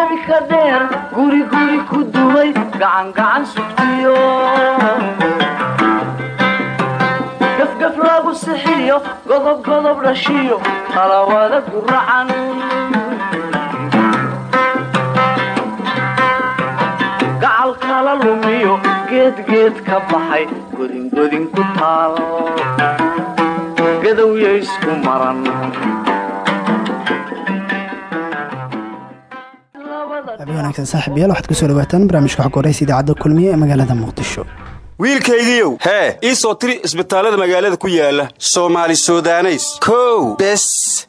gebigebi ka dheer guriguri ku duway gacangacan sugtiyo. Gafgaf lagu sixiyo godobgodob dhashiyo qalawada guracan gacal kala lumiyo geedgeed ka baxay godingodin ku taal gadowya isku maran wanaagsan saaxiibayaal waxaad ku soo dhawaataan barnaamijka xog horeysa idaacadda kulmiye ee magaalada muqdisho. Wiilkaygiiow hee. Ii soo tiri isbitaallada magaalada ku yaalla soomaali sudaneys. Kow. Bes.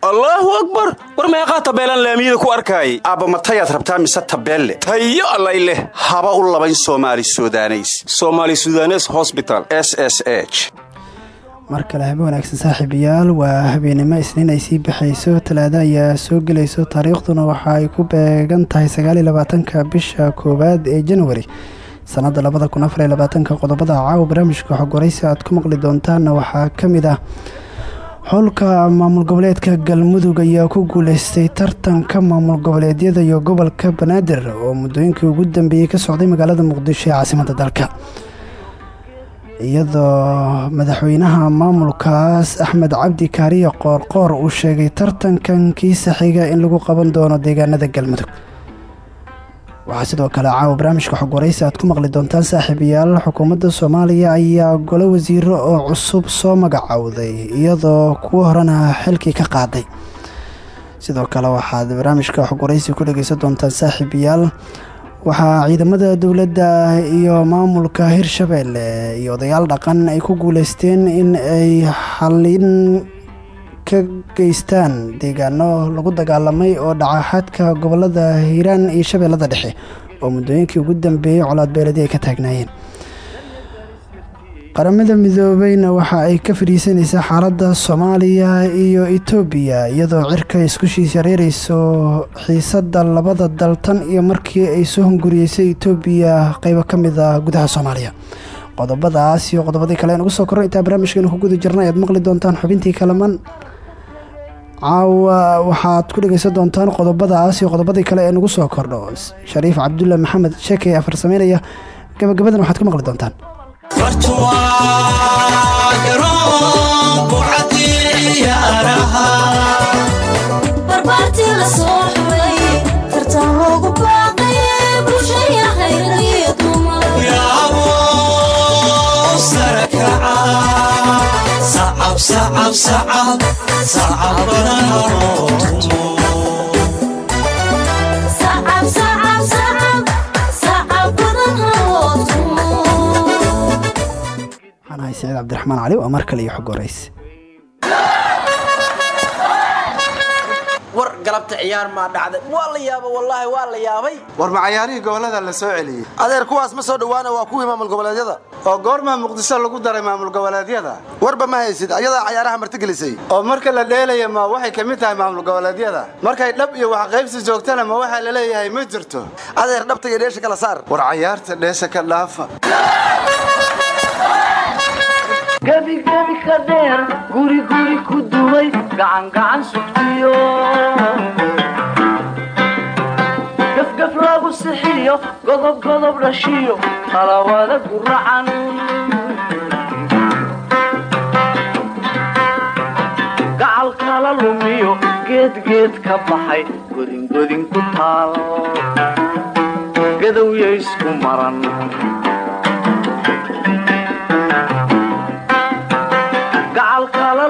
Allaahu akbar. War meeqaa tabeelaan laamiyada ku arkaayay aabba matayaad rabtaa mise tabeelle? Tayo allay leh. Haba u labayn soomaali sudaneys. Somaali sudanes hosbital s s h mar kale habe wanaagsan saaxiibayaal waa habeenimo isniin ay sii baxayso talaado ayaa soo gelayso taariikhduna waxa ay ku beegan tahay sagaaliyo labaatanka bisha koowaad ee januari sanadda labada kun afar iyo labaatanka qodobada caawa barnaamijka xogwaraysi aad ku maqli doontaanna waxaa ka mid ah. Xulka maamul goboleedka galmudug ayaa ku guuleystay tartanka maamul goboleedyada iyo gobolka banaadir oo muddooyinkii ugu dambeeyey ka socday magaalada muqdisho ee caasimadda dalka iyadoo madaxweynaha maamulkaas axmed cabdi kaariye qoorqoor uu sheegay tartankan kiisa xiga in lagu qaban doono deegaanada galmudug. Waxaa sidoo kale caawa barnaamijka xog aad ku maqli doontaan saaxiibayaal xukuumadda soomaaliya ayaa golo wasiiro oo cusub soo magacowday iyadoo kuwo horena xilkii ka qaaday. Sidoo kale waxaad barnaamijka xog waraysi ku dhegeysan doontaan saaxiibayaal waxaa ciidamada dowladda iyo maamulka hirshabeelle iyo odayaal dhaqan ay ku guuleysteen in ay xallin ka geystaan deegaano lagu dagaalamay oo dhacaxadka gobollada hiiraan iyo shabeellada dhexe oo muddooyinkii ugu dambeeyey colaad beeladi ay ka taagnaayeen qaramada midoobeyna waxa ay ka fadhiisanaysaa xaaladda soomaaliya iyo etoobiya iyadoo cirka isku shiisyareereyso xiisadda labada dal tan iyo markii ay soo hunguriyeysay etoobiya qeybo ka mid ah gudaha soomaaliya. Qodobadaas iyo qodobadii kale aan ugu soo korno intaa barnaamijkeena ku guda jirna ayaad maqli doontaan xubintii kalaman. Caawa waxaad ku dhegeysan doontaan qodobadaas iyo qodobadii kale ee nagu soo kordho shariif cabdulla maxamed sheekey afar sameynaya. Gabagabadan waxaad ku maqli doontaan sacab sacab sacab banaaromo waxaan ahay saciid cabdiraxmaan cali waa mar kale iyo xog war galabta ciyaar maa dhacday. Waa la yaaba wallaahi waa la yaabay. War macayaarihii gobollada la soo celiyey? Adeer kuwaas ma soo dhowaana waa kuwii maamul goboleedyada. Oo goormaa muqdisho lagu daray maamul goboleedyada. Warba ma haysid ayadaa cayaaraha martigelisay. Oo marka la dheelaya ma waxay ka mid tahay maamul goboleedyada? Markay dhab iyo waxqaybsi joogtana ma waxaa la leeyahay ma jirto? Adeer dhabta iyo dheesha kala saar. War cayaarta dheesha ka dhaafa gebigebi ka dheer guriguri ku duway gacangacan sugtiyo. Gafgaf lagu sixiyo godobgodob dhashiyo qalawada guracan gacal kala lumiyo geedgeed ka baxay godingodin ku taal gadowya isku maran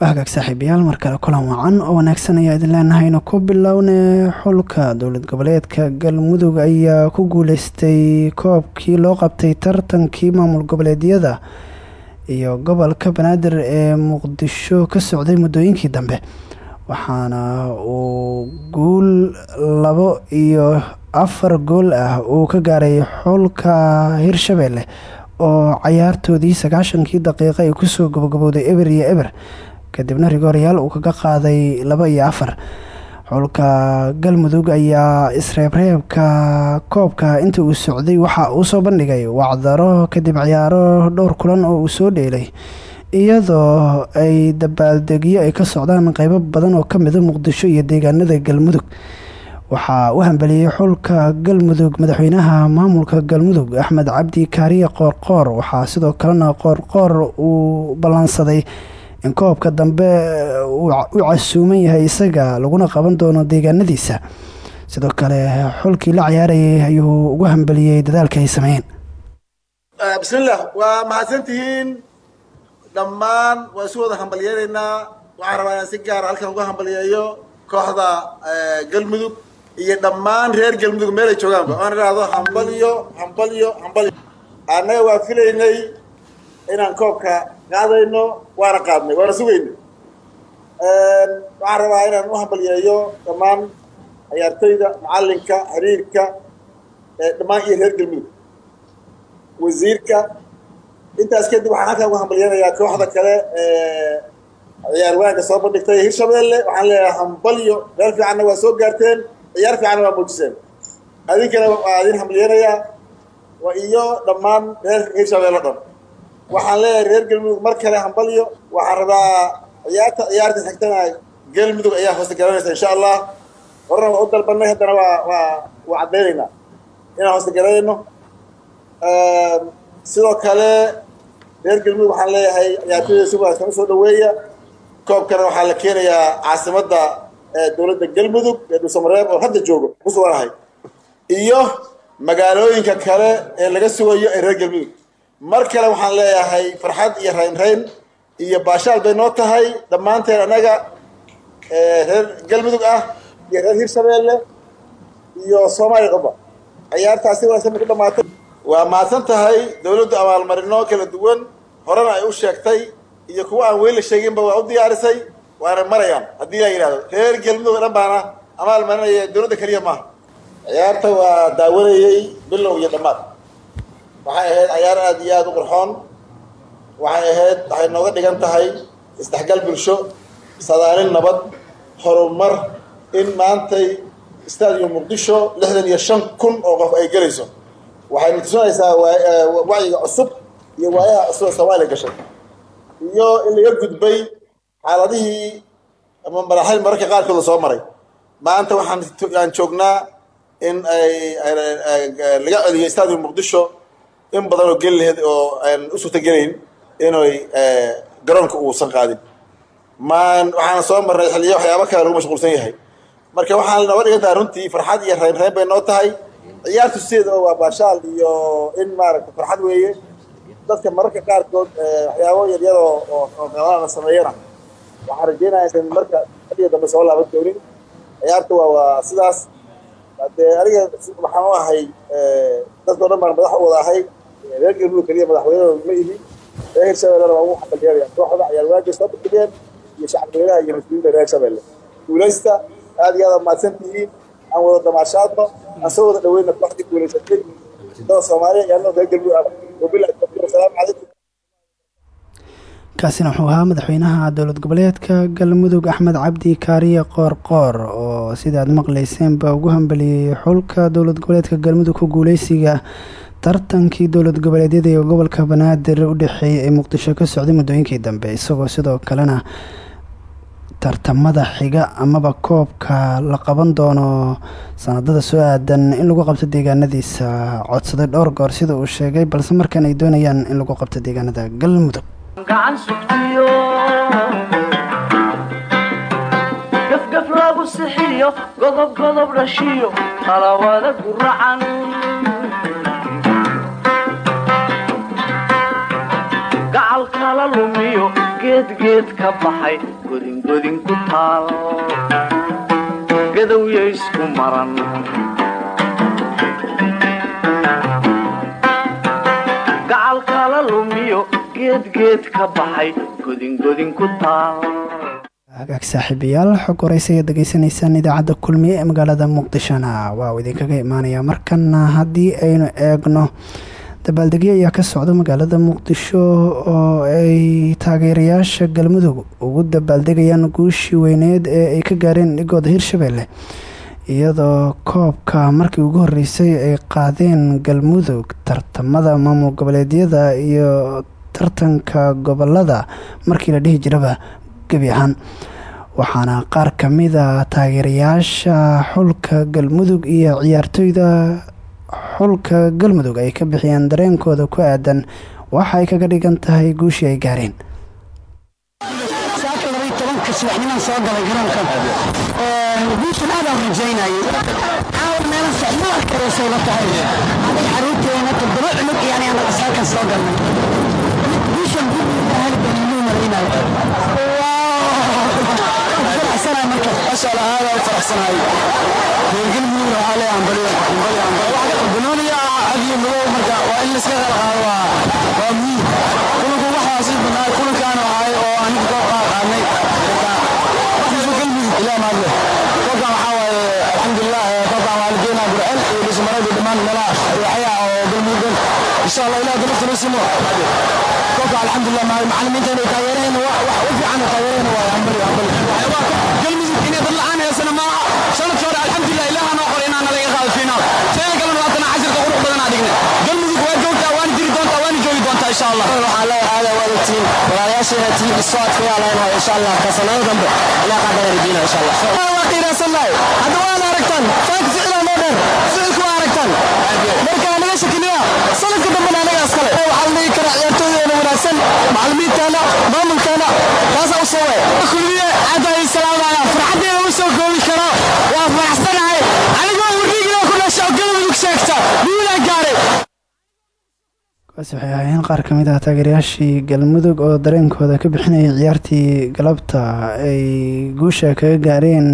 hagaag saaxiibayaal mar kale kulan wacan oo wanaagsan ayaa idin leenahayna ku bilowne xulka dowlad goboleedka galmudug ayaa ku guuleystay koobkii loo qabtay tartankii maamul goboleedyada iyo gobolka banaadir ee muqdisho ka socday muddooyinkii dambe waxaana uu guul labo iyo afar gool ah uu ka gaaray xulka hirshabelle oo cayaartoodii sagaashankii daqiiqo ay ku soo gabagabowday eber iyo eber kadibna rigooryaal uu kaga qaaday laba iyo afar. Xulka galmudug ayaa isreebreebka koobka inta uu socday waxa uu soo bandhigay wacdaro kadib ciyaaro dhowr kulan oo uu soo dheelay iyadoo ay dabaaldegyo ay ka socdaan qeybo badan oo ka mida muqdisho iyo deegaanada galmudug. Waxaa u hambeliyey xulka galmudug madaxweynaha maamulka galmudug axmed cabdi kaariye qoorqoor. Waxaa sidoo kalena qoorqoor uu ballansaday in koobka dambe u casuuman yahay isaga laguna qaban doono deegaanadiisa. Sidoo kale xulkii la ciyaarayay ayuu ugu hambeliyey dadaalka ay sameeyeen. Bismillaah waa mahadsantihiin dhammaan waa isu wada hambalyeelaynaa waxaan rabaa inaan si gaara halkan uga hambaliyeeyo kooxda galmudug iyo dhammaan reer galmudug meel ay joogaanba oan idhaahdo hambalyo hambalyo hambalyo. Annaga waa filaynay inaan koobka qaadayno waana qaadnay waana sugaynay. Waxaan rabaa inaan u hambalyeeyo dhammaan ciyaartoyda macallinka xiriirka dhammaan iyo reer galmudug. Wasiirka intaas kadib waxaan halkan uga hambalyeynayaa kooxda kale ciyaar wanaagga soo bandhigtay hirshabelle waxaan leeyahay hambalyo. Meel fiicanna waa soo gaarteen ciyaar fiicanna waa muujiseen. Adinkana waa idin hambalyeynayaa iyo dhammaan reer hirshabelle o dhan. Waxaan leeyahay reer galmudug mar kale hambalyo. Waxaan rabaa ciyaarta ciyaarta xigtana galmudug ayaa hoosta garanaysa insha allah. Horena waa u dalbanay haddana waa waa waa caddaynaynaa inaan hoosta garanayno sidoo kale reer galmudug waxaan leeyahay ciyaartoyda si wanaagsan u soo dhaweeya koobkana waxaa la keenayaa caasimadda dowladda galmudug ee dhuusamareeb oo hadda joogo ku iyo magaalooyinka kale ee laga sugayo ee reer galmudug mar kale waxaan leeyahay farxad iyo raynrayn iyo baashaal bay noo tahay. Dhammaanteen annaga reer galmudug ah iyo reer hirshabeelle iyo soomaaliya qaba ciyaartaasi wanaagsan bay ku dhamaatay waa mahadsan tahay dowladdu abaalmarino kala duwan horena ay u sheegtay iyo kuwa aan weli la sheeginba waa u diyaarisay waana marayaan. Haddii la yidhahdo reer galmudug dhan baana abaalmarinaya dowladda keliya maaha. Ciyaarta waa daawanayey bilow iyo dhammaad. Waxay ahayd ciyaar aada iyo aada u qurxoon. Waxay ahayd waxay nooga dhigan tahay isdhexgal bulsho sadaalin nabad horumar in maantay stadium muqdisho lixdan iyo shan kun oo qof ay gelayso. Waxayna tusinaysaa wacyiga cusub iyo waayaha ee soomaaliya gashay iyo in laga gudbay xaaladihii ama maraxil mararka qaarkood la soo maray. Maanta waxaan aan joognaa in ay laga celiyo stadium muqdisho in badan oo geli laheyd oo aan u suurtagelayn inay garoonka uusan qaadin. Maan waxaana soo marnay xilliyo waxyaabo kale lagu mashquulsan yahay. Marka waxaan nooga dhigan tahay runtii farxad iyo raynrayn bay noo tahay. Ciyaartu sideeda oo waa baashaal iyo in maaragta farxad weeye dadka mararka qaarkood waxyaabo yaryar oo oo qalana sameeyana. Waxaan rajeynaya insan marka xilliga dambe soo laaban doonin. Ciyaarta waa waa sidaas. Dee aniga waxaan u ahay dadkao dhan baan madax u wada ahay. Reer galmudug keliya madaxweynehooda ma ihi. Reer hirshabellena waa ugu xabalyeelaya kooxda ciyaar soo bandhigeen iyo shacabweynaha iyo mas'uuliyiinta reer hirshabelle guulaysta aad iyo aad mahadsan tihiin. Aan wada damaashaadno. Aan soo wada dhaweyna kooxdii guulaysatay dada soomaaliya iyo anoo reer galmudug ah. Wasalaamu calaykum kaasina wuxuu ahaa madaxweynaha dowlad goboleedka galmudug axmed cabdi kaariye qoorqoor oo sida aad maqleyseenba ugu hambeliyey xulka dowlad goboleedka galmudug ku guuleysiga tartankii dowlad goboleedyada ee gobolka banaadir u dhexeeyay ee muqdisho ka socday muddooyinkii dambe. Isagoo sidoo kalena tartamada xiga amaba koobka la qaban doono. Sanadada soo aadan in lagu qabto deegaanadiisa. Codsaday dhowr goor sida uu sheegay balse markan ay doonayaan in lagu qabto deegaanada galmudug geedgeed ka baxay godingodin ku taal gadowya isku maran gacal kala lumiyo geedgeed ka baxay godingodin ku taal hagaag saaxiibayaal xog horeysa ayaad degeysanaysaan idaacadda kulmiye ee magaalada muqdishona waa uu idinkaga imaanayaa markana haddii aynu eegno dabaaldegyo ayaa ka socda magaalada muqdisho oo ay taageerayaasha galmudug ugu dabaaldegayaan guushii weyneed ee ay ka gaareen dhigooda hirshabelle iyadoo koobka markii ugu horeysay ay qaadeen galmudug tartamada maamul goboleedyada iyo tartanka gobollada markii la dhihi jiraba gebi ahaan. Waxaana qaar kamida taageerayaasha xulka galmudug iyo ciyaartoyda xulka galmudug ay ka bixiyeen dareenkooda ku aadan waxa ay kaga dhigan tahay guushii ay gaareen. Subaxnimaan soo galay garoonka. Guushan aadaan rajaynayay caawa meela socdo arkareysay la tahay aday xaruurteena toddoba cunug iyo aniga nagasaalkan soo galnay. Guushan guddiga halganimuu malaynayo faraxsanaa marka. Masha allah aad aan faraxsanahay waxaa leeyahay ambaliyo ambaliyo ambaliyo banooniya cadiyo madow marka waa in layska kala qaado waa waa muhiim kulanku waxaasi banaa kulankaana ahay oo aniga koo qaad qaadnay ilaa maadle. Kolkan waxaa waaye alxamdulilah kolkan waa la geenaa burcel iyo dhismarada dhammaan meelaha waxyaa oo galmudug insha allah ilaah dalafta noo simo. Kolka alxamdulilah macalimiinteena ay taageereen wax u fiican taageereen waaye ambali ambali galmudug inay dad la'aan heesana maaha sannadkii hore alxamdulilah ilaah noo qoray inaan nalaga qaado fiinaal sida kalena waatana casirka qurux badan aa dhignay galmudug waa joogtaa waana jiri doontaa waana joogi doontaa insha allah waxaa leeyahay aada wadatiin walaalayaasheena tii isoo adkaya leenahay insha allah kasanado dambe ilaa qaadana rajina insha allah waa qiiraasannahay hadda waad aragtaan faanka ficilaa noo dheer ficilku waa aragtaan. Marka naga shakiniya sanadka dambena anagaas kale waxaa la dhihi karaa ciyaartooydeena wanaagsan macalimiinteena maamulkeena taasaa u soo waay kulmiye hadda ay salaamaya farxaddeeda u soo koobi karo. Waa faraxsanahay anigoo wardigina ku dhasha galmudug sheegta guulaan gaaray kuwaas waxay ahaayeen qaar ka mid ah taageerayaashii galmudug oo dareenkooda ka bixinayay ciyaartii galabta ay guusha kaga gaareen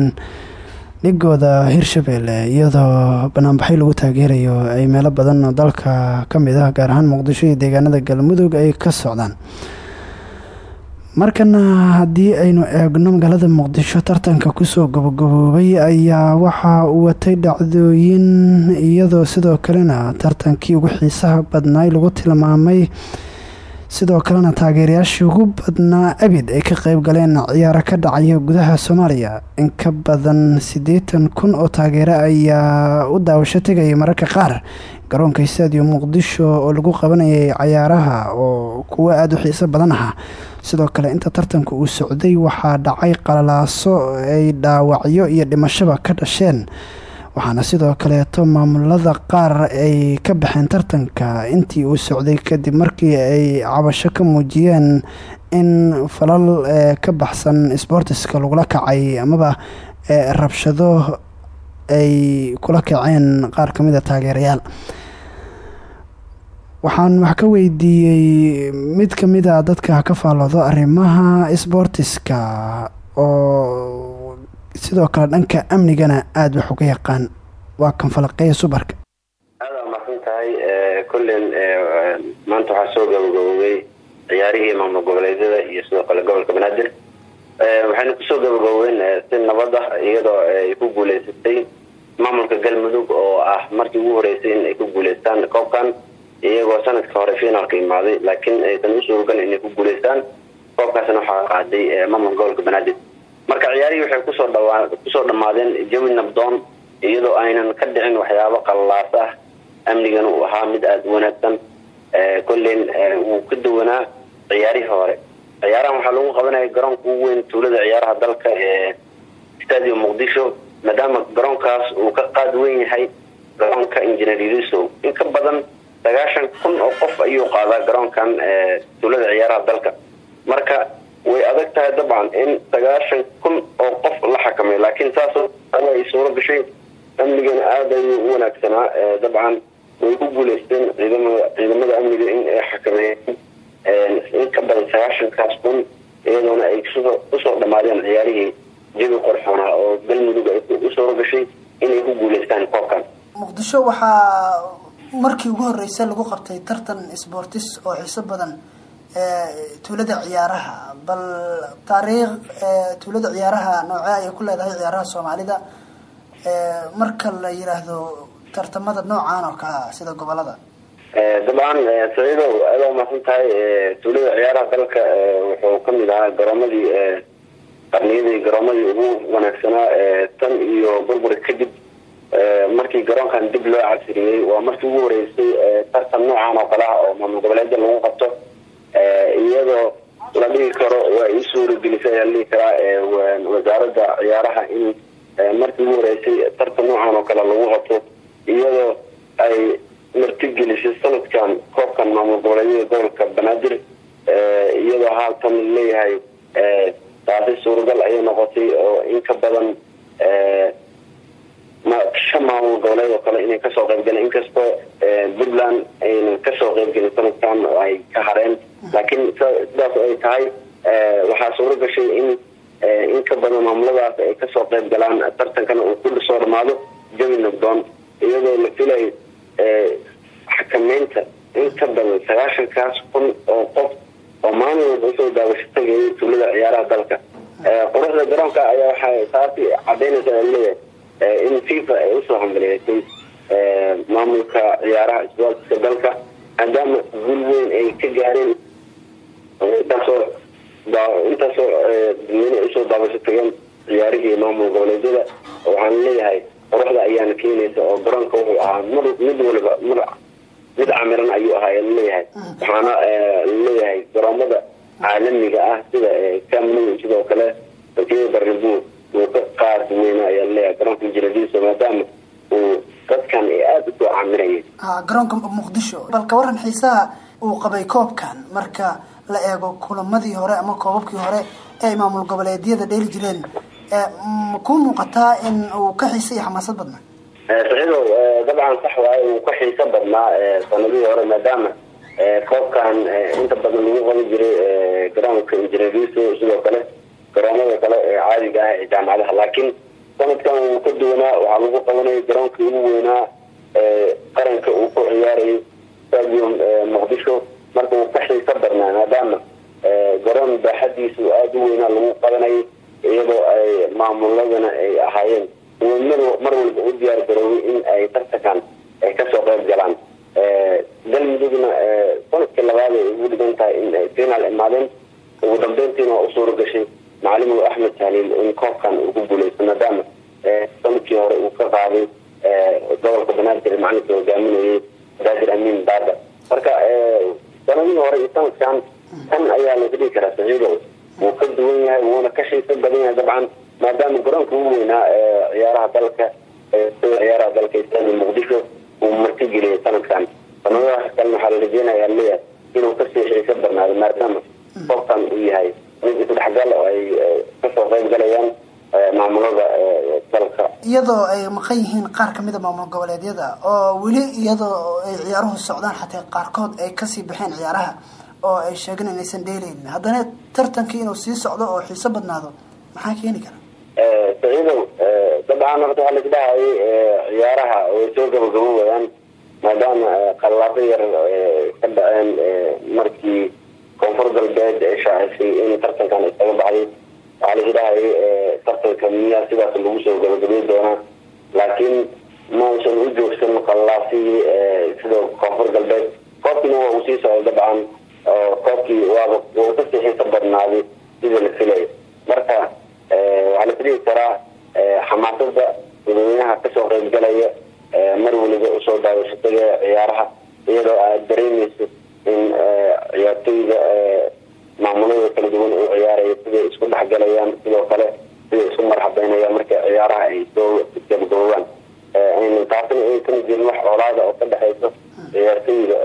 dhigooda hirshabelle iyadoo banaanbaxyo lagu taageerayo ay meelo badan oo dalka ka mid ah gaar ahaan muqdisho iyo deegaanada galmudug ay ka socdaan markana haddii aynu eegno magaalada muqdisho tartanka ku soo gabagaboobay ayaa waxa uu watay dhacdooyin iyadoo sidoo kalena tartankii ugu xiisaha badnaay lagu tilmaamay sidoo kalena taageerayaashii ugu badnaa abid ay ka qeyb galeen ciyaaro ka dhacaya gudaha soomaaliya. In ka badan siddeetan kun oo taageero ayaa u daawasho tegaya mararka qaar. Garoonka stadium muqdisho oo lagu qabanayay cayaaraha oo kuwo aada u xiiso badan ahaa. Sidoo kale inta tartanka uu socday waxaa dhacay qalalaaso ay dhaawacyo iyo dhimashaba ka dhasheen waxaana sidoo kaleeto maamulada qaar ay ka baxeen tartanka intii uu socday kadib markii ay cabasho ka muujiyeen in falal ka baxsan sbortiska lagula kacay amaba rabshado ay kula kaceen qaar ka mid a taageerayaal. Waxaan wax ka weydiiyey mid ka mid a dadka ka faalloodo arrimaha sbortiska oo sidoo kale dhanka amnigana aada wax uga yaqaan waa kan falaqeeya subarka. Aada mahadsan tahay kullen maanta waxaa soo gabagaboobay ciyaarihii maamul goboleedyada iyo sidoo kale gobolka banaadir. Waxayna ku soo gabagaboobeen si nabad ah iyadoo ay ku guuleysatay maamulka galmudug oo ah markii ugu horeysay in ay ku guuleystaan koobkan iyagoo sanadka hore finaalka imaaday laakiin aysan u suuragan inay ku guuleystaan. Koobkaasna waxaa qaaday maamulka gobolka banaadir marka ciyaarihii waxay ku soo dhammaadeen jawi nabdoon iyadoo aynan ka dhicin waxyaabo qallaas ah amnigana uu ahaa mid aada wanaagsan kollen wuu ka duwanaa ciyaarihii hore. Ciyaarahan waxaa lagu qabanaya garoonka ugu weyn tuulada ciyaaraha dalka ee stadium muqdisho maadaama garoonkaas uu ka qaad weyn yahay garoonka engineer iriso in ka badan sagaashan kun oo qof ayuu qaadaa garoonkan tuulada ciyaaraha dalka. Marka way adag tahay dabcan in sagaashan kun oo qof la xakamay laakiin saas ay suuro gashay amnigana aada ayuu u wanaagsanaa dabcan way ku guuleysteen ciidamada ciidamada amniga in ay xakameeyeen in ka badan sagaashankaas kun iyadoona ay u soo dhammaadeen ciyaarihii jawi qorxoona oo galmudug ay u suuro gashay inay ku guuleystaan koobkan. Muqdisho waxaa markii ugu horreysay lagu qabtay tartan sboortis oo xiiso badan tuulada ciyaaraha bal taariikh tuulada ciyaaraha noocee ayay ku leedahay ciyaaraha soomaalida? Marka la yiraahdo tartamada noocan oo kale ah sida gobollada dabcan saciidow aada umahadsan tahay tuulada ciyaaraha dalka wuxuu ka mid ahaa garoomadii qarniyadii garoomadii ugu wanaagsanaa tan iyo burbur kadib markii garoonkan dib loo casriyey waa markii ugu horeysay tartan noocan oo kale ah oo maamul goboleeda lagu qabto iyadoo la dhihi karo waa ii suuragelisay ayaa la dhihi karaa wasaaradda ciyaaraha in markii ugu horeysay tartan noocan oo kale lagu qabto iyadoo ay martigelisay sanadkan koobkan maamul goboleedyada gobolka banaadir iyadoo haatan leeyahay taasi suuragal ayay noqotay oo in ka badan shan maamul goboleed oo kale inay ka soo qaybgaleen. Inkastoo puntland aynan ka soo qaybgelin sanadkan oo ay ka hareen laakiin sidaas ay tahay waxaa suura gashay in in ka badan maamuladaas ay ka soo qayb galaan tartankana uu ku soo dhamaado jawi nagdoon iyadoo la filay xakameynta in ka badan sagaashankaas kun oo qof oo maalin walba u soo daawasho tagayay tuulada ciyaaraha dalka. Quruxda garoonka ayaa waxay taasi cadaynaysa leeyahay in fifa ay u soo hambaliyeysay maamulka ciyaaraha isboortiska dalka maadaama guul weyn ay ka gaareen intaasoo intaasoo dadweyne ay u soo daawasho tageen ciyaarihii maamul goboleedyada waxaan leeyahay quruxda ayaana keenaysa oo garoonka wuxuu ahaa mar mid waliba mar mid camiran ayuu ahaa leeyahay. Waxaana leeyahay garoomada caalamiga ah sida camnow sidoo kale wakiya barnabuur uu ka qaad weyna ayaa leeyahay garoonka injiradiisa maadaama uu dadkan ay aada u soo camirayeen garoonka muqdisho. Bal ka waran xiisaha uu qabay koobkan. Marka la eego kulamadii hore ama koobabkii hore ee maamul goboleedyada dheeli jireen. Makuu muuqataa in uu ka xiisa iyo xamaasad badnaa. Saciidow dabcan sax waaye uu ka xiiso badnaa sanadihii hore maadaama koobkan inta badan lagu qaban jiray garoonka injiradiiso sidoo kale garoomada kale ee caadiga ah ee jaamacadaha. Laakiin sanadkan wuu ka duwanaa waxaa lagu qabanayay garoonkii ugu weynaa qaranka uu ku ciyaarayay stadium muqdisho marka uu ka xiiso badnaa maadaama garoon baaxadiisu aada u weynaa lagu qabanayay iyadoo ay maamuladana ay ahaayeen. Mar walba u diyaar garoobay in ay tartankan ay ka soo qayb galaan. Galmudugna sannadkii labaad ay ugu dhigan tahay in ay finaal imaadeen. Ugu dambeyntiina waa u suura gashay macalimu axmed tahliil in koobkan uu ku guuleysto maadaama sannadkii hore uu ka qaaday gobolka banaadir macalinka hogaaminayay banaadir amiin baada marka sanadihii hore iyo sanadkan kan ayaa laga dhigi karaa saciidow wuu ka duwan yahay wuuna ka xiiso badan yahay dabcan maadaama garoonka ugu weynaa ciyaaraha dalka ciyaaraha dalka istaadi muqdisho uu martigeliyay sanadkan sanadahaas kalena waxaa la rajeynayaa leeyahay inuu ka sii xiiso badnaado maadaama koobkan uu yahay mid isdhexgal oo ay ka soo qayb galayaan maamulada dalka. Iyadoo ay maqan yihiin qaar ka mid a maamul goboleedyada oo weli iyadoo ay ciyaaruhu socdaan xataa qaarkood ay ka sii baxeen ciyaaraha oo ay sheegeen inaysan dheeleynin haddana tartankii inuu sii socdo oo xiiso badnaado maxaa keeni kara? Saciidow dabcan horta waxaa laisdhahayay ciyaaraha way soo gabagaboobadaan maadaama qallaabo yar ka dhaceen markii koonfur galbeed ay shaacisay in tartankan isaga baxday waxaa laisdhahayay tartanka miyaa sidaas lagu soo gabagabay doonaa laakiin mausan u joogsan qallaafihii sida koonfur galbeed koobkiina waa uu sii socday dabcan koobkii waaba wuu ka sii xiiso badnaaday sida la filay marka waxaa la filihi karaa xamaasada dadweynaha ka soo qaybgalaya mar waliba u soo daawashatada ciyaaraha iyadoo aad dareemeyso in ciyaartoyda maamulada kala duwan u ciyaaraya siday isku dhexgalayaan sidoo kale siday isku marxabeynayaan marka ciyaaraha ay soo gabagaboobaan taasina aysan jirin wax colaada oo ka dhexeyso ciyaartoyda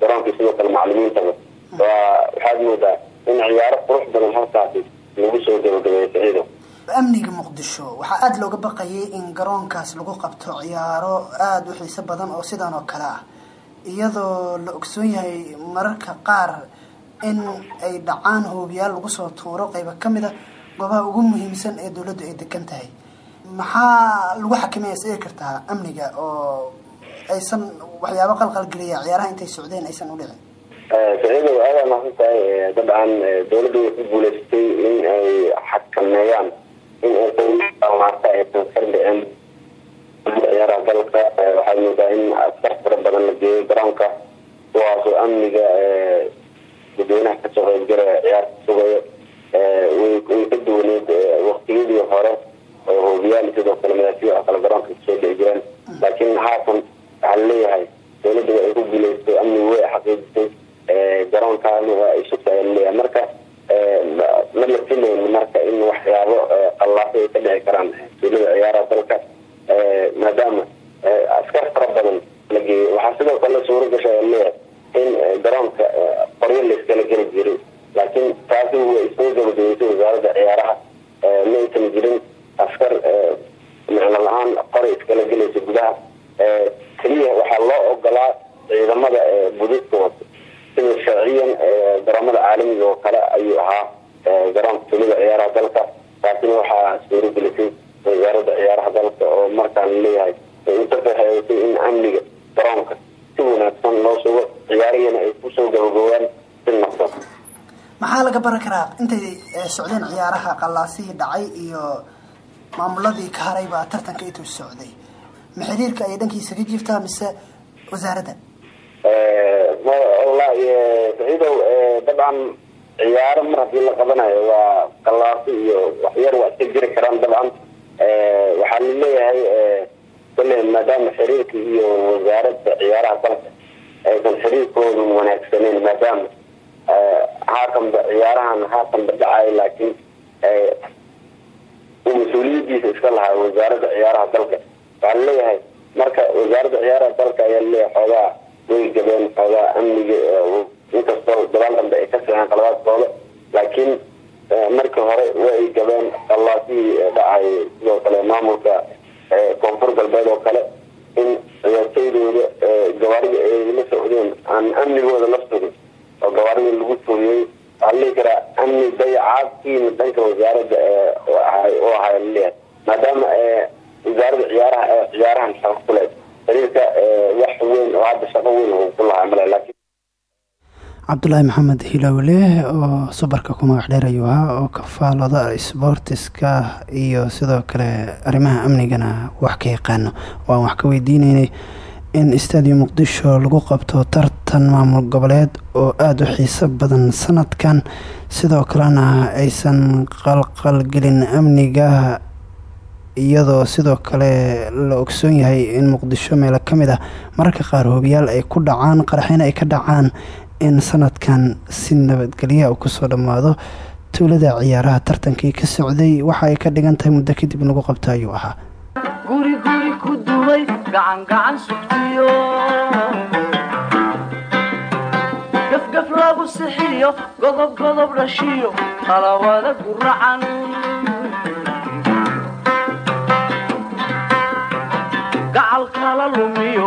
garoonka sidoo kale macalimiintaba waa waxaad moodaa in ciyaaro qurux badan halkaasi lagu soo gabagabeeyo saciido amniga muqdisho. Waxaa aada looga baqayay in garoonkaas lagu qabto ciyaaro aada u xiiso badan oo sidan oo kale ah. Iyadoo la ogsoon yahay mararka qaar in ay dhacaan hoobiyaal lagu soo tuuro qaybo ka mid a goobaha ugu muhiimsan ee dowladdu ay degan tahay. Maxaa lagu xakimeeya sii kartaa amniga oo aysan waxyaabo qalqalgeliya ciyaaraha intay socdeen aysan u dhicin? Saciidow aada mahadsan tahay dabcan dowladda way ku guuleysatay in ay xakameeyaan in aysanmaarta aysan kar dhicin. Ciyaaraha dalka waxaad moodaa in askar fara badan la geeyo garoonka kuwaasoo amniga dadweynaha ka soo qaybgalaya ciyaarta sugayo way ka duwaneed waktiyadii hore oo hoobiyaal sidoo kale madaafiic oo kale garoonka ka soo dhici jireen. Laakiin haatan waxaa la leeyahay dowladda waa ay ku guuleystay amnigu way xaqiijisay garoonkaana waa ay leeyahay marka ma la filayn marka in waxyaabo qallaafo ay ka dhici karaan suulada ciyaaraha dalka maadaama askar fara badan la waxaa sidoo kale suuro gasha leeyahay in garoonka qoryo layskala geli jiray laakiin taasi way isoo gabagabeysay wasaaradda ciyaaraha ma aysan jirin askar micno la'aan qoray iskala gelaysa gudaha. Keliya waxaa loo ogolaa ciidamada bududka sida sharciyan garoomada caalamiga oo kale ayuu ahaa garoonka tulida ciyaaraha dalka. Taasina waxaa suuragelisay wasaaradda ciyaaraha dalka oo markaan leeyahay faheeysay in amniga garoonka si wanaagsan loo sugo ciyaarihina ay ku soo gabagowaan si naqsan maxaa laga baran karaa? Intay socdeen ciyaaraha qallaasihii dhacay iyo maamuladii ka haray baa tartanka intuu socday. Ma xiriirka ayay dhankiisa ka jirtaa mise wasaaradda? Wallahi saciidow dabcan ciyaaro mar haddii la qabanayo waa qallaaso iyo waxyar waa iska jiri karaan dabcan. Waxaa la leeyahay kole maadaama xiriirka iyo wasaaradda ciyaaraha dalka aysan xiriirkoodu wanaagsaneyn maadaama haatanba ciyaarahan haatanba dhacayo laakiin uu mas'uuliyadiisa iska lahaa wasaaradda ciyaaraha dalka waxaa la leeyahay marka wasaaradda ciyaaraha dalka ayaa la leeyahay xoogaa way gabeen xoogaa amniga inkastoo dabaal dambe ay ka sixeen qaladaadkooda laakiin markii hore waa ay gabeen qallaasihii dhacay sidoo kale maamulka koonfur galbeed oo kale in ciyaartaydooda gawaarida ay la socdeen aan amnigooda la sugin oo gawaarida lagu tuuriyey waxaa la dhihi karaa amni dayacaadkiina dhanka wasaaradda oo ahay la leeyahay maadaama wasaaradda ciyaaraha ciyaarahan shaqo ku leed xiriirka wax weyn oo hadda shaqo weyn ku lahaa male laakiin cabdulaahi maxamed hilowle oo subarka ku magac dheer ayuu ahaa oo ka faalooda sboortiska iyo sidoo kale arrimaha amnigana wax ka yaqaano. Waan wax ka weydiineynay in stadium muqdisho lagu qabto tartan maamul goboleed oo aada u xiiso badan sanadkan. Sidoo kalena aysan qalqalgelin amniga iyadoo sidoo kale la ogsoon yahay in muqdisho meelo ka mid ah. Mararka qaar hoobiyaal ay ku dhacaan qaraxina ay ka dhacaan in sanadkan si nabadgelya uu ku soo dhammaado tuulada ciyaaraha tartankii ka socday waxa ay ka dhigan tahay muddo kadib lagu qabto ayuu ahaa. Guri guri ku dumay gacan gacan sugtiyo. Gafgaf lagu sixiyo godob godob dhashiyo qalawada guracan gacal kala lumiyo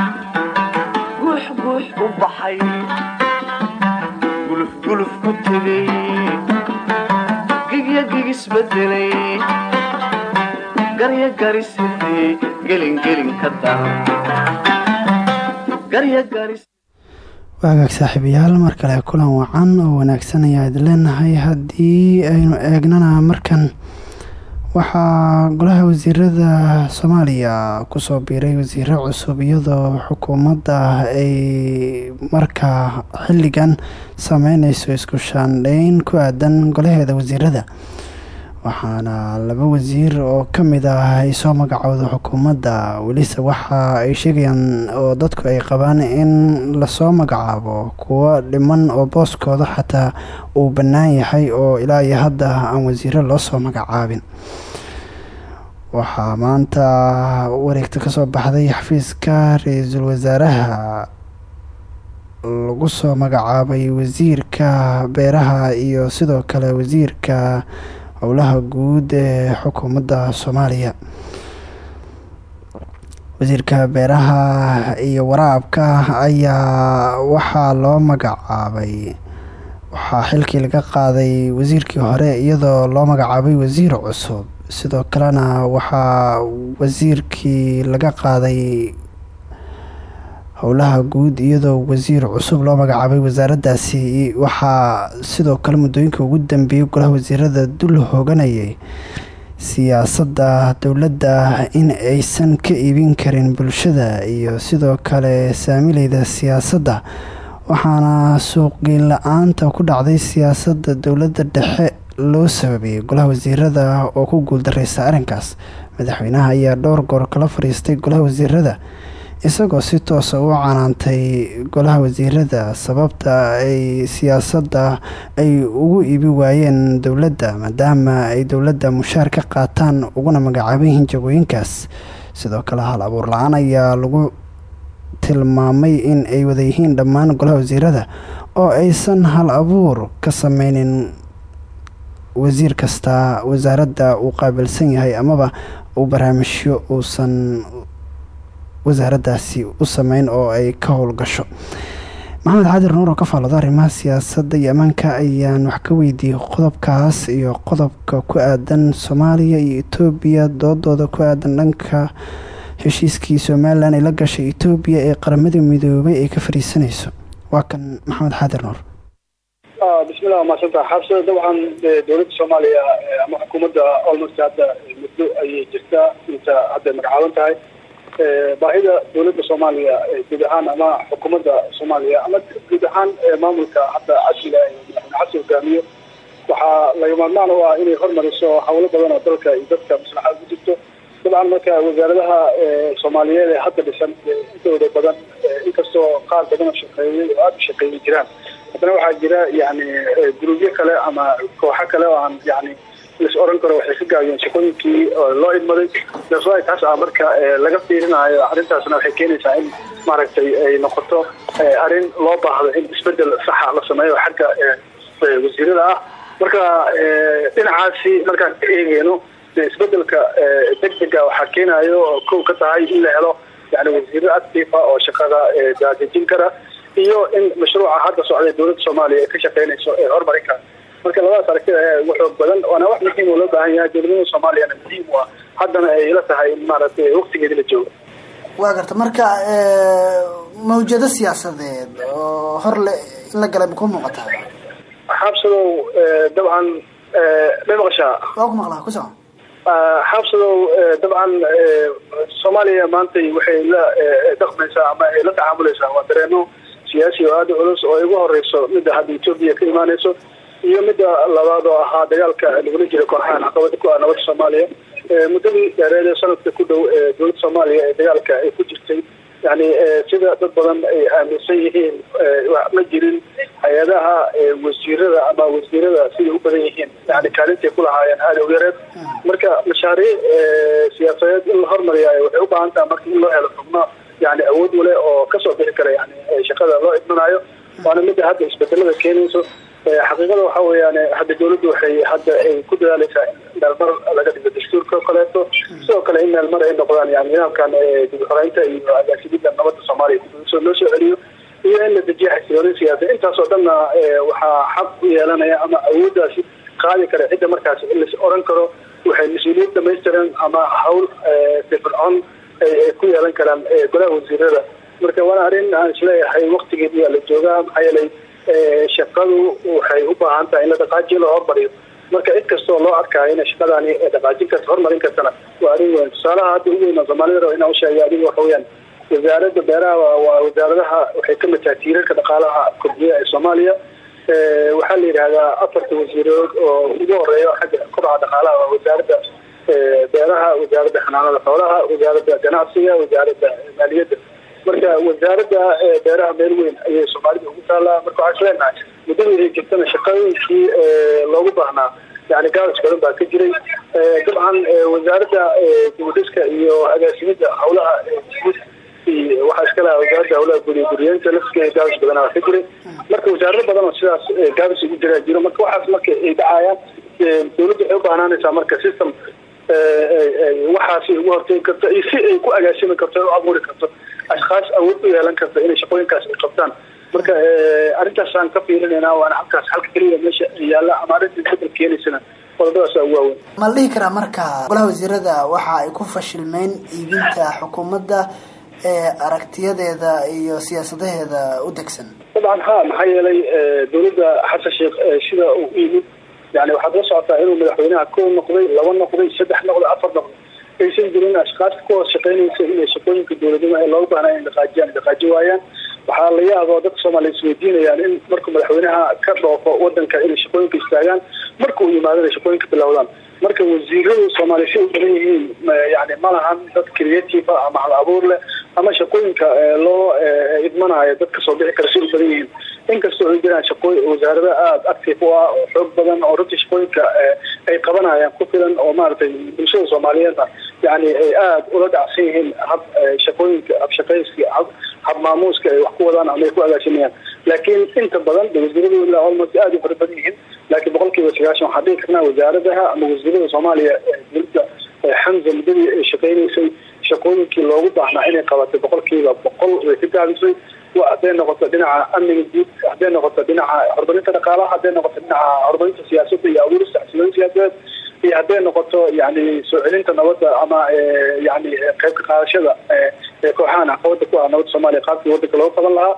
tegay gigya gigisbedelay waagaag saaxiibayaal mar kale kulan wacan oo wanaagsan ayaa idin leenahay haddii aynu eegnana markan waxaa golaha wasiirada soomaaliya ku soo biiray wasiiro cusub iyadoo xukuumadda ay markaa xilligan sameyneyso isku shaandheyn ku aadan golaheeda wasiirada waxaana laba wasiir oo ka mid ah ay soo magacowda xukuumadda. Welise waxa ay sheegayaan oo dadku ay qabaan in la soo magacaabo kuwo dhiman oo booskooda xataa uu bannaan yahay oo ilaa iyo hadda aan wasiiro loo soo magacaabin. Waxaa maanta wareegta ka soo baxday xafiiska ra'iisul wasaaraha. Lagu soo magacaabay wasiirka beeraha iyo sidoo kale wasiirka howlaha guud ee xukuumadda soomaaliya. Wasiirka beeraha iyo waraabka ayaa waxaa loo magacaabay waxaa xilkii laga qaaday wasiirkii hore iyadoo loo magacaabay wasiir cusub. Sidoo kalena waxaa wasiirkii laga qaaday howlaha guud iyadoo wasiir cusub loo magacaabay wasaaraddaasi. Waxaa sidoo kale muddooyinka ugu dambeeyay golaha wasiirada dul hooganayay siyaasadda dowladda in aysan ka iibin karin bulshada iyo sidoo kale saamileyda siyaasadda. Waxaana suuqgeyn la'aanta ku dhacday siyaasadda dowladda dhexe loo sababiyey golaha wasiirada oo ku guuldareysa arrinkaas. Madaxweynaha ayaa dhowr goor kala fadhiistay golaha wasiirada isagoo si toosa u canaantay golaha wasiirada sababta ay siyaasadda ay ugu iibi waayeen dowladda maadaama ay dowladda mushaar ka qaataan uguna magacaaban yihiin jagooyinkaas sidoo kale hal abuur la'aan ayaa lagu tilmaamay in ay wada dhammaan golaha wasiirada oo aysan hal abuur ka sameynin wasiir kasta wasaaradda uu qaabilsan yahay amaba uu barnaamijyo uusan wasaaraddaasi u sameyn oo ay ka howlgasho. Maxamed xaadir nuur oo ka faallado arrimaha siyaasadda iyo ayaan wax ka weydiiyey qodobkaas iyo qodobka ku aadan soomaaliya iyo etoobiya doodooda ku aadan dhanka heshiiskii somalilan ay la gashay etoobiya ee qaramada midoobay ay ka fadhiisanayso waa kan maxamed xaadir nuur. Bismillah waa mahadsanta xabsada dabcan dowladda soomaaliya ama xukuumadda olmost hadda muddo ayay jirtaa inta hadday magacaaban tahay baahida dowladda soomaaliya guud ahaan ama xukuumadda soomaaliya ama guud ahaan maamulka hadda casriga madaxweyne xasan hogaamiyo waxaa laga maarmaan u ah inay hormariso howlo badan oo dalka iyo dadka maslaxada ku jirto. Dabcan marka wasaaradaha soomaaliyeed ee hadda dhisan intooda badan inkastoo qaar badan oo shaqeeyay oo aada u shaqeeyay jiraan haddana waxaa jira yani gurubyo kale ama kooxo kale oo aan yani lis oran karo waxay ka gaabiyeen shaqooyinkii loo idmaday taas ah marka laga fiirinayo arrintaasna waxay keenaysaa in maaragtay ay noqoto arrin loo baahdo in isbeddel saxa la sameeyo xagga wasiirada ah. Marka dhinacaasi markaan ka eegeyno isbeddelka degdega waxaa keenayo kow ka tahay in la helo yani wasiiro actifa oo shaqada daadejin kara iyo in mashruuca hadda socday dowladda soomaaliya ay ka shaqeynayso ee horumarin kara marka labadaas aragtida ayaa ugu xoog badan waana wax muhiim oo loo baahan yahay dowladnimada soomaaliyana muhiim u ah. Haddana ay ila tahay in maaragtay waqtigeedi la joogo. Waa garta. Marka mawjado siyaasadeed oo hor le in la galay makuu muuqataa? Xaabsadow dabcan may maqashaa. Waa ku maqlaa ku soco xaabsadow dabcan soomaaliya maantay waxay la dhaqmaysaa ama ay la tacaamulaysaa waa dareeno siyaasi oo aada u culus oo ay ugu horeyso. Midda hadda etoobiya ka imaaneyso iyo midda labaad oo ahaa dagaalka lagula jira kooxahan caqabada ku ah nabadda soomaaliya muddadii dheereed ee sanadka ku dhow ee dowladda soomaaliya ee dagaalka ay ku jirtay yani sida dad badan ay aaminsan yihiin ma jirin hay'adaha wasiirada ama wasiirada siday u badan yihiin yani kaalintay ku lahaayeen aada u yareed. Marka mashaariic siyaasadeed in la hormariyaayo waxay u baahan taha marka in loo helo xubno yani awood leh oo ka soo bixi kara yani shaqada loo idmanayo. Waana midda hadda isbedelada keenayso xaqiiqada waxa weeyaan hadda dowladdu waxay hadda ay ku dadaaleysaa in meelmar laga dhigo dastuurka o kaleeto. Sidoo kale in meelmar ay noqdaan yani nidaamkan dib xoreynta iyo agaasimida nabadda soomaaliya soo loo soo celiyo iyo in la dejiya xasilooni siyaasa intaasoo dhanna waxaa xaq u yeelanaya ama awooddaasi qaadi kara cidda markaas in lais oran karo waxay mas'uuliyad dhamaystiran ama hawl firfircoon ay ku yeelan karaan golaha wasiirada. Marka waana arrin aan is leeyahay waktigeediyaa la joogaa maxaa yeelay shaqadu waxay u baahan tahay in la dhaqaajiyo la hormariyo marka cid kastoo loo arkaayo inay shaqadaani dhaqaajin karta horumarin kartana waa arrin weyn. Tusaalaha hadda ugu weyn soomaalida raba inaan usheegay adiga waxa weyaan wasaaradda beeraha waa wasaaradaha waxay ka tahay tiirarka dhaqaalaha kordhiya ee soomaaliya. Waxaa la yidhahdaa afarta wasiirood oo ugu horeeyo xagga kobaca dhaqaalaha waa wasaaradda beeraha wasaaradda xanaanada xoolaha wasaaradda ganacsiga wasaaradda maaliyadda marka wasaaradda beeraha meel weyn ayay soomaalida ugu taalaa marka waxaa isleenahay muddadii ay jirtana shaqooyinkii loogu baahnaa. Yani gaabis badan baa ka jiray. Dabcan wasaaradda dibudhiska iyo guud iyo waxaa iska lahaa wasaaradda howlaha guriya guriyeenta lafskeeda gaabis badanaa ka jiray. Marka wasaarado badan oo sidaas gaabis ugu jiraa jiro marka waxaas marka ay dhacayaan dowladda waxay u baahnaanaysaa marka system waxaasi ugu hortegi karto iyo si ay ku agaasimi karto u abuuri karto ashkaas awood u yeelan karta inay shaqooyinkaas ay qabtaan. Marka arrintaasaan ka fiirinayna waana halkaas halka keliya meesha yaalla ama arrinta bedel keenaysana ma la dhihi karaa marka golaha wasiirada waxa ay ku fashilmeen iibinta xukuumadda ee aragtiyadeeda iyo siyaasadaheeda u degsan? Dabcan ha maxaa yeelay dowladda xasan sheekh sida uu yimid yani waxaad la socotaa inuu madaxweynaha kow noqday laba noqday saddex noqday afar noqday aysan jirin ashkaasta ku hoos shaqaynaysa inay shaqooyinka dowladnimo ee looga baahnay in dhaqaajiyaan dhaqaaji waayaan. Waxaa la yaaba dadka soomaaliya isweydiinayaan in markuu madaxweynaha ka dhoofo wadanka inay shaqooyinka istaagaan marka uu yimaado inay shaqooyinka bilowdaan. Marka wasiiradu soomaaliya si u badan yihiin yani ma lahan dad creative ama hal abuur leh ama shaqooyinka loo idmanayo dad ka soo bixi kara si u badan yihiin inkastoo ay jiraan shaqooy wasaarada aada active u ah oo xoog badan oo runtii shaqooyinka ay qabanayaan ku filan oo maaragtay bulshada soomaaliyeedna yani ay aada ula dhacsan yihiin hab shaqooyinka habshaqayska hab maamuuska ay wax ku wadaan ama ay ku agaasimayaan laakiin inta badan wasiiradu ilaa almost aada u fara badan yihiin laakiin boqol kiiba sagaashan waxaa dhihi karnaa wasaaradaha ama wasiirada soomaaliya dowladda xamza muddadii ay shaqaynaysay shaqooyinkii loogu baahnaa inay qabatay boqol kiiba boqol way ka gaabisay hadday noqoto dhinaca amniga guud hadday noqoto dhinaca horumarinta dhaqaalaha hadday noqoto dhinaca horumarinta siyaasadda iyo abuurista xasiloon siyaasadeed iyo hadday noqoto yani soo celinta nabadda ama yani qayb ka qaadashada kooxahan caqabada ku ah nabadda soomaaliya qaabkii wadanka looga qaban lahaa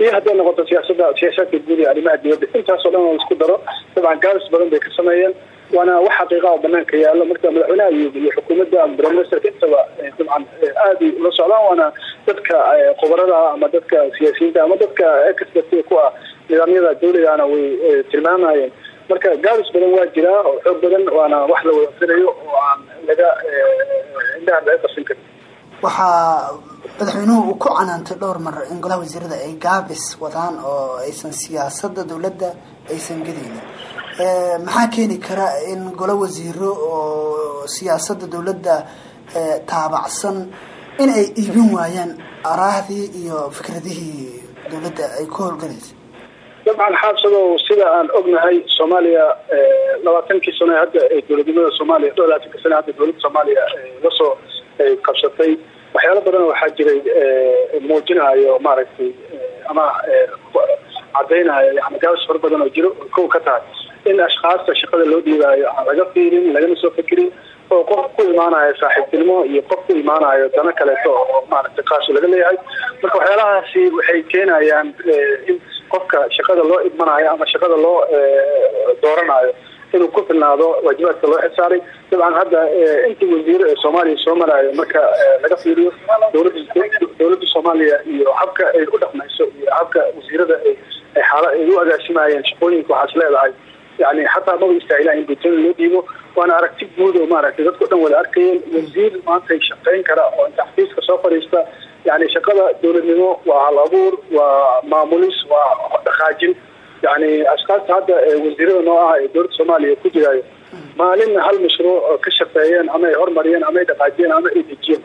iyo hadday noqoto siyaasada siyaasaadka guud iyo arrimaha dibadda. Intaasoo dhan oo isku daro dabcan gaabis badan bay ka sameeyeen waana wax xaqiiqa oo banaanka yaalo. Marka madaxweynaha iyo xukuumadda ama prime ministerka intaba dabcan aada ula socdaan waana dadka khubarada ama dadka siyaasiyiinta ama dadka expertka ku ah nidaamyada dawligana way tilmaamayeen marka gaabis badan waa jiraa oo xoog badan waana wax la wadaafinayo oo aan laga indhaha laga qarsan karin. Waxaa madaxweynuhu uu ku canaantay dhowr mar in golaha wasiirada ay gaabis wadaan oo aysan siyaasada dowladda aysan gedaynin maxaa keeni kara in golo wasiiro oo siyaasada dowladda taabacsan in ay iibin waayaan araahdii iyo fikradihii dowladda ay ku howlgalaysa dabcan xaabsadow sida aan ognahay soomaaliya labaatankii sano hadda dowladnimada soomaaliya dhowr labaatanka sano hadda dowladda soomaaliya la soo qabsatay. Waxyaalo badan waxaa jiray muujinayo maaragtay ama cadaynayo yani gaabis fara badan oo jiro kow ka tahay in ashkaasta shaqada loo dhiibaayo aan laga fiirin lagana soo fekerin oo qof ku imaanayo saaxiibtinimo iyo qof ku imaanayo dano kaleeto oo maaragtay qaaso laga leeyahay marka waxyaalahaasi waxay keenayaan in qofka shaqada loo idmanayo ama shaqada loo dooranayo inuu ku filnaado waajibaadka loo xilsaaray dabcan hadda intii wasiiro ee soomaaliya soo marayo marka laga fiiriyo dowladda soomaaliya iyo habka ay u dhaqmayso iyo habka wasiirada ay xaala ay u agaasimayeen shaqooyinka waxaas leedahay yani xataa maba istaahilaan in bulshada loo dhiibo waana aragti guud oo maaragtay dadku dhan wada arkayeen wasiir maanta shaqayn kara oo inta xafiiska soo fadhiista yani shaqada dowladnimo waa hal abuur waa maamulis waa dhaqaajin yani ashkaasta hadda wasiirada noo ah ee dowladda soomaaliya ku jiraayo maalin hal mashruuc ka shaqeeyeen ama ay hormariyeen ama ay dhaqaajiyeen ama ay dejiyeen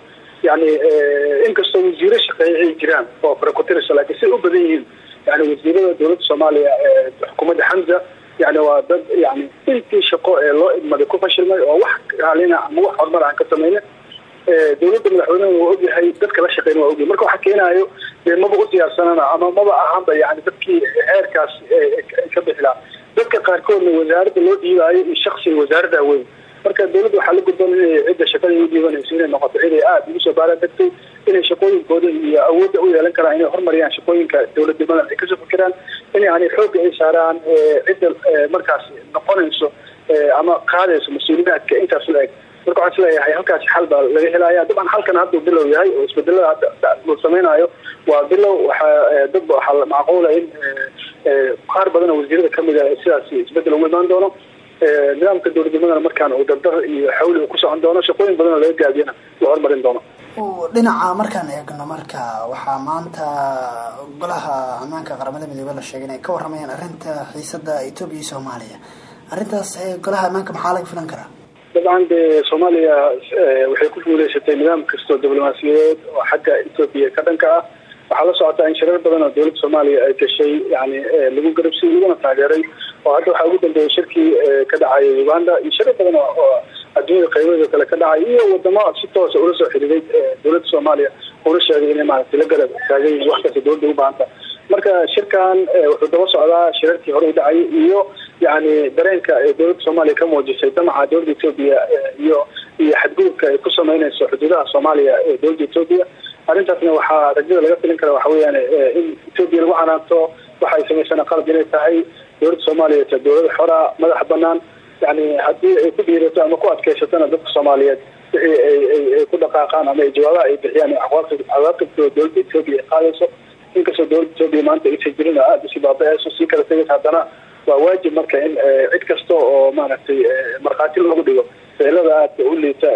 yani inkastoo wasiiro shaqeeya ay jiraan oo farakutirisa laakiin siay u badan yihiin yani wasiirada dowladda soomaaliya ee xukuumadda xamza yani waa dad yani intii shaqo ee loo idmaday ku fashilmay oo wax kaalina ama wax horumar aan ka samaynin dowladda madaxweynuhu waa ogyahay dadka la shaqeyna waa ogyahay marka waxa keenayo dee maba u diyaarsanana ama maba ahanba yani dadkii heerkaas ka bixilaa dadka qaarkoodna wasaaradda loo dhiibaayo iyo shaksiga wasaaradda weyn marka dowladda waxaa la gudban inay cidda shaqada u dhiibanayso inay noqoto cid ay aada ugu soo baaraan degtay inay shaqooyinkooda iyo awoodda u yeelan karaan inay horumariyaan shaqooyinka dowladnimadan ay ka soo fikiraan in yani xoogga ay saaraan cidda markaas noqonayso ama qaadayso mas'uuliyaadka intaas la eg. Marka waxaan is leeyahay halkaasi xal baa laga helaya dabcan halkan hadduu bilow yahay oo isbedelada la samaynayo waa bilow waxaa dad waxaa macquula in qaar badan oo wasiirada ka mid a sidaas isbeddel ugu imaan doono nidaamka dowladnimadana markaan uu dardar iyo xawli ku socon doono shaqooyin badan oo laga gaabiyana la horumarin doono. Dhinaca markaan eegno marka waxaa maanta golaha ammaanka qaramada midoobey la sheegay inay ka waramayaan arrinta xiisada etoobiya iyo soomaaliya. Arrintaas golaha ammaanka maxaa laga filan karaa? Dabcan dee soomaaliya waxay ku guuleysatay nidaam kastoo diblomaasiyadeed oo xagga etoobiya ka dhanka ah waxaa la socotaa in shirar badan oo dowladda soomaaliya ay gashay yani lagu garabsiy laguna taageeray. Oo hadda waxaa ugu dambeeyay shirkii ka dhacayay uganda. Iyo shirar badan oo adduunyada qaybadeeda kale ka dhacay iyo wadamo si toosa ula soo xiriiray dowladda soomaaliya una sheegay inay maaragtay la garab taagan yihiin wax kasta dowladda u baahanta. Marka shirkan wuxuu daba socdaa shirarkii hore u dhacay iyo yani dareenka ee dowladda soomaaliya ka muujisay damaca dowladda etoobiya iyo iyo xadgudubka ay ku sameynayso xuduudaha soomaaliya ee dowladda etoobiya arrintaasna waxaa rajada laga filin kara waxa weeyaan in etoobiya lagu canaanto waxa ay samaysana qalab inay tahay. Dowladda soomaaliya ta dowladda xora madaxa banaan yani haddii ay ku dhiirato ama ku adkeysatona dadka soomaaliyeed wixii ay ku dhaqaaqaan ama ay jawaabaha ay bixiyaan cawaaqibkooda dowladda etoobiya ay qaadayso inkastoo dowladda etoobiya maanta aysan jirin oo aada u sii baaba-eyso sii kala tegaysa haddana waa waajib marka in cid kasta oo maaragtay markhaati loogu dhigo ficilada aadka u liita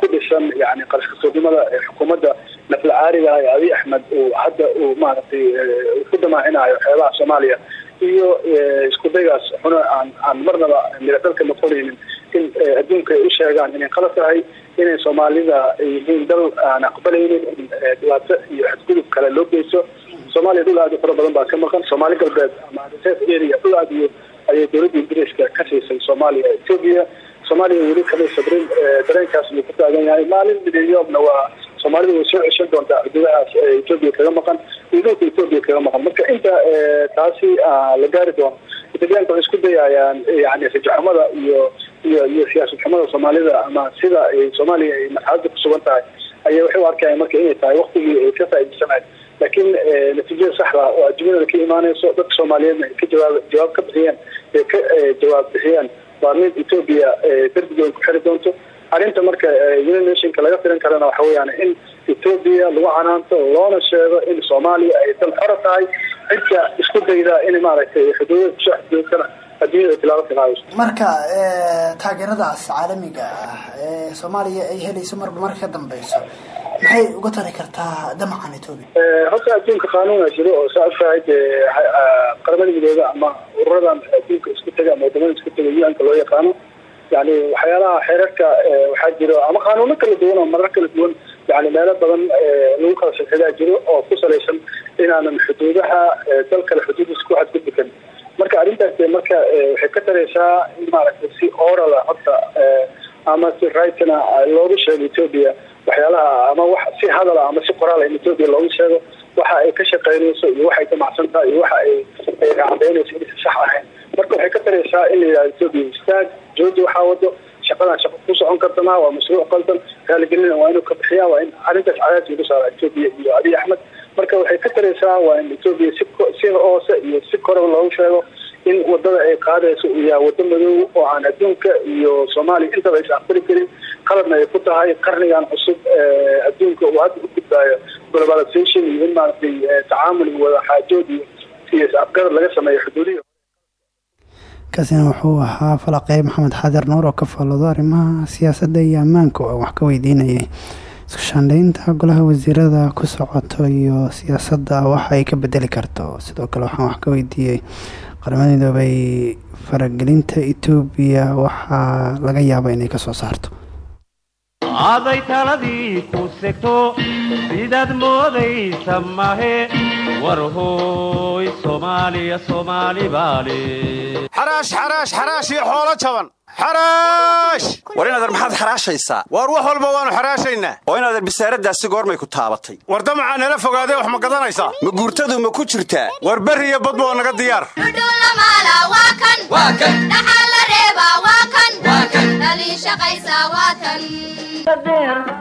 ku dhisan yani qarashkasoodnimada xukuumadda nafla caariga ee abiy axmed uu hadda uu maaragtay ku damaacinayo xeebaha soomaaliya iyo isku daygaas xuna aan aan marnaba miradalka noqonaynin in adduunka ay u sheegaan inay qalad tahay inay soomaalida yihiin dal aan aqbalaynin in dhibaato iyo xadgudub kale loo geyso soomaaliya dhul aad u fara badan baa ka maqan. Soomaali galbeed ama area dhul aad iyo ayay dowladda ingiriiska ka siisay soomaaliya etoobiya soomaaliya weli kamay sabrin dareenkaas ayuu ku taagan yahay. Maalin mideeyoobna waa soomaalida way soo ceshan doontaa xuduudahaas etoobiya kaga maqan dhulka etoobiya kaga maqan. Marka inta taasi la gaari doono ethoobiyaanka waxay isku dayayaan yani rajaxumada iyo iyo iyo siyaasad soomaalida ama sida soomaaliya ay marxaladda kusugan tahay ayaa waxay u arkayaan marka inay tahay waktigii ay ka faa'idaysanayd laakiin natiijada saxda oo adduunyada ka imaanayso dadka soomaaliyeedna ay ka jawaab jawaab ka bixiyeen ay ka jawaab bixiyeen waa mid etoobiya darbigeeda ku xiri doonto arrinta marka united nationka laga filan karana waxa weeyaan in etoobiya lagu canaanto loona sheego in soomaaliya ay dal xora tahay. Cidka isku dayda in maaragtay xuduudada ku soo xadgudubtana adduunyada tilaabo ka qaadayso marka taageeradaas caalamiga ah ee soomaaliya ay helayso marba marka ka dambeyso maxay uga tari kartaa damacan etoobiya horta adduunka qaanuuna jiro oo saa ogtahay dee qaramada midooda ama ururadan adduunka isku tega ama waddamada isku tega u-nka loo yaqaano yani waxyaalaha xeerarka waxaa jiro ama qaanuuno kala duwan oo marar kala duwan yani meelo badan lagu kala sharxidaa jiro oo ku salaysan inaanan xuduudaha dal kale xuduudiisa ku xadgudbi karin marka arrintaas marka waxay ka taraysaa in maaragtay si orala horta ama si rightna loogu sheego etoobiya waxyaalaha ama wax si hadala ama si qoraala in etoobiya loogu sheego waxa ay ka shaqeynayso iyo waxay damacsan tahay iyo waxa ay ay racdaynayso inaysan sax ahayn marka waxay ka taraysaa in la yidhahdo etoobiya istaag jooji wado shaqadan shaqo ku socon karta maha waa mashruuc qaldan. Raaligelina waa inuu ka bixiyaa waa in arrintaas cadaadis lagu saara etoobiya iyo abiy axmed marka waxay ka taraysaa waa in etoobiya si si hoose iyo si koraba loogu sheego in waddada ay qaadayso uu yahay wado madow oo aan adduunka iyo soomaaliya intaba aysan aqbali karin. Qaladna ay ku tahay qarnigan cusub adduunka uu hadda u gudbaayo. Globalization iyo in maaragtay tacaamul iyo wada xaajood iyo iyo laga sameeyo xuduudihi kaasina wuxuu ahaa falaqey maxamed xadir nuur oo ka faalloodo arrimaha siyaasadda iyo ammaanka oo wax ka weydiinayay. Isku shaandhaynta golaha wasiirada ku socoto iyo siyaasadda waxa ay ka bedeli karto. Sidoo kale waxaan wax ka weydiiyey qaramada midoobay faragelinta etoobiya waxaa laga yaaba inay ka soo saarto. Aday taladii ku segto sidaad moodaysa mahe war hooy soomaaliya soomaali baale xaraash xaraash xaraash iyo xoolo jaban xaraash war inaadar maxaad xaraashaysaa waar wax walba waannu xaraashaynaa oo inaadar bisaaraddaasi goormay ku taabatay war damacaa nala fogaadee wax ma gadanaysaa ma guurtadu ma ku jirtaa war berri iyo badba oo naga diyaar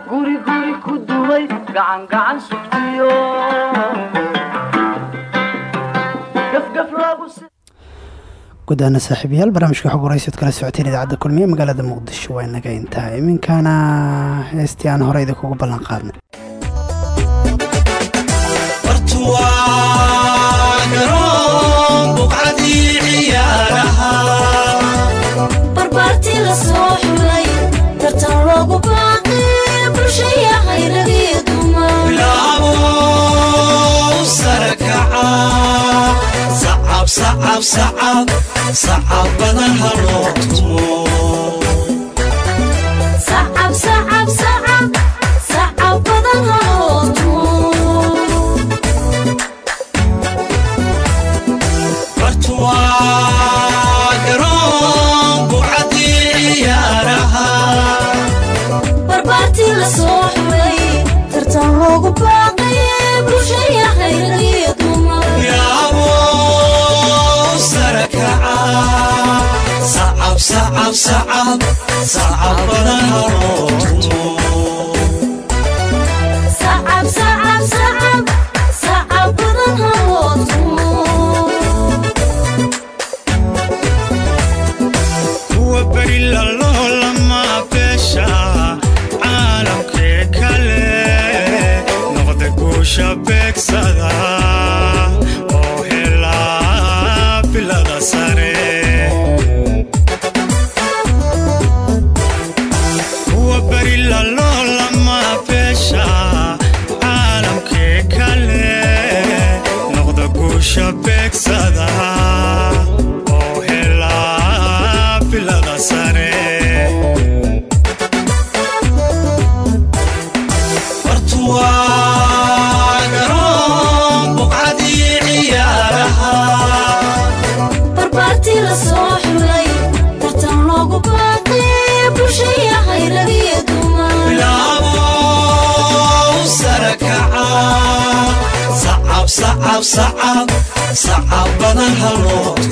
guri guri ku duway gacan gacan sugtiyo gudaana saaxiibayaal barnaamijka xog waraysid kala socoteen idaacadda kulmiye magaalada muqdisho waa inaga intaha iminkana heestii aan hore idinkugu ballan qaadnay sacabsacabsacabada haloo tumo sacabsacabsacab sacabada sacab sacab badan halootumo sacab sacab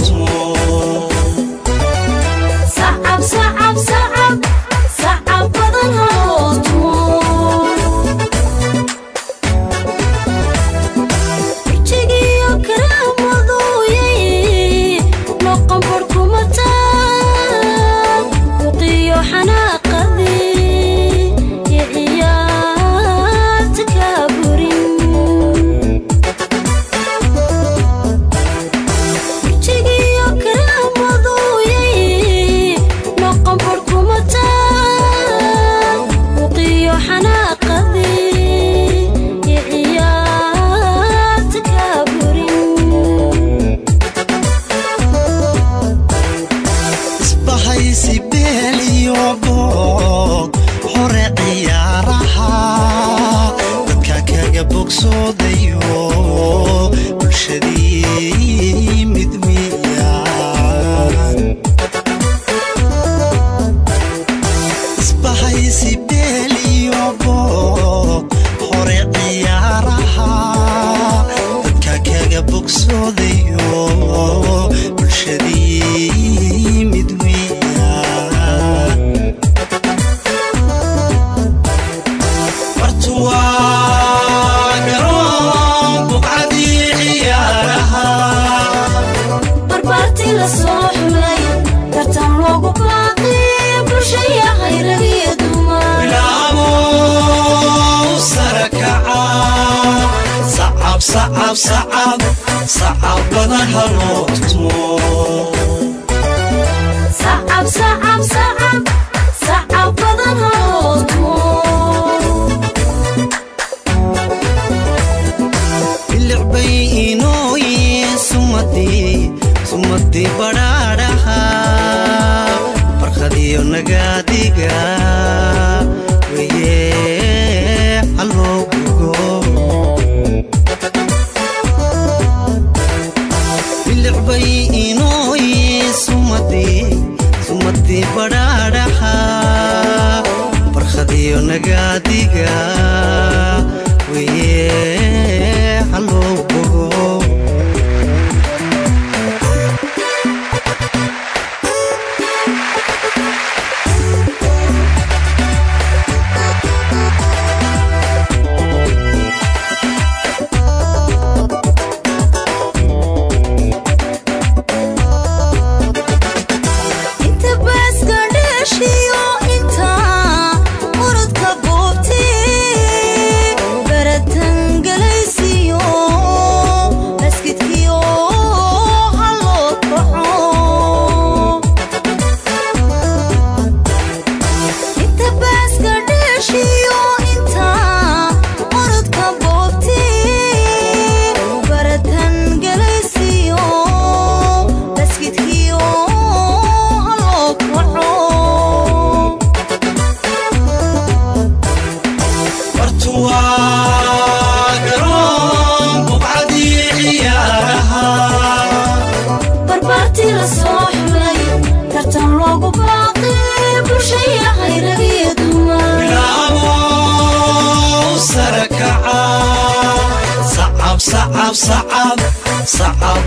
sacab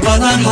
sacab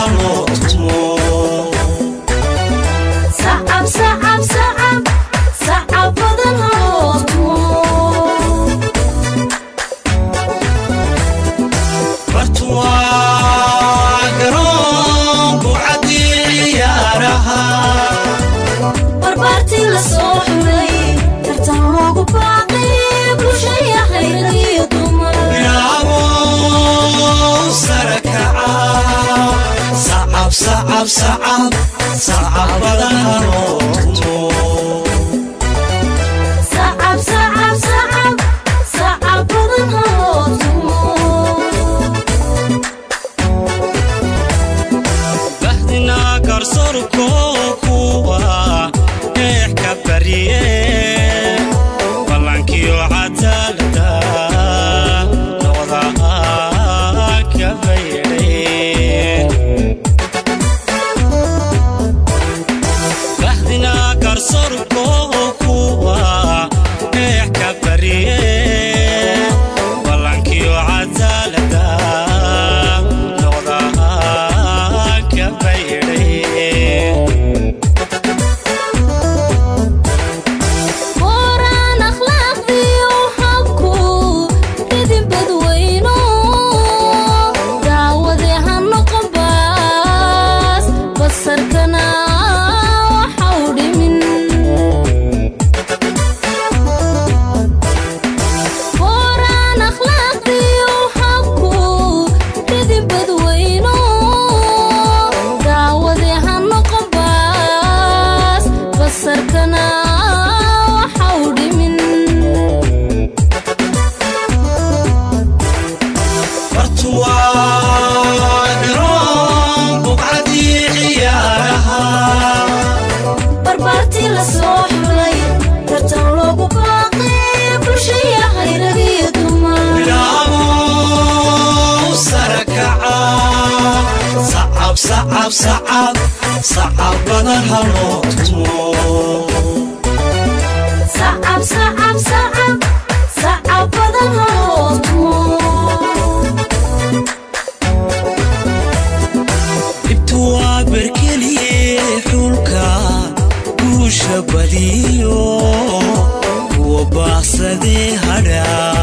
baaqsadee hadha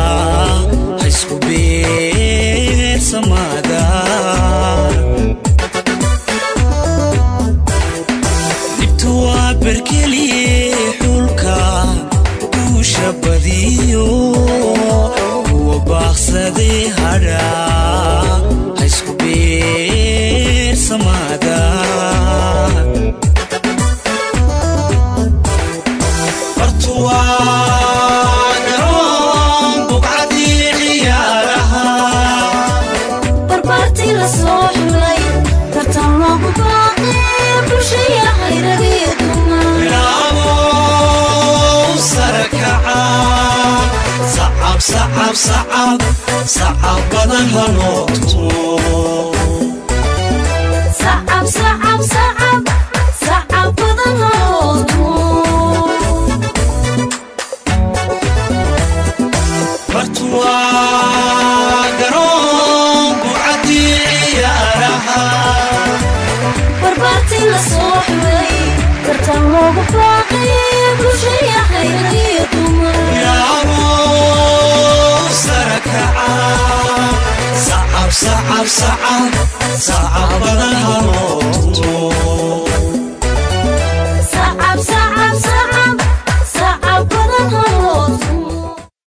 sacab sacab badan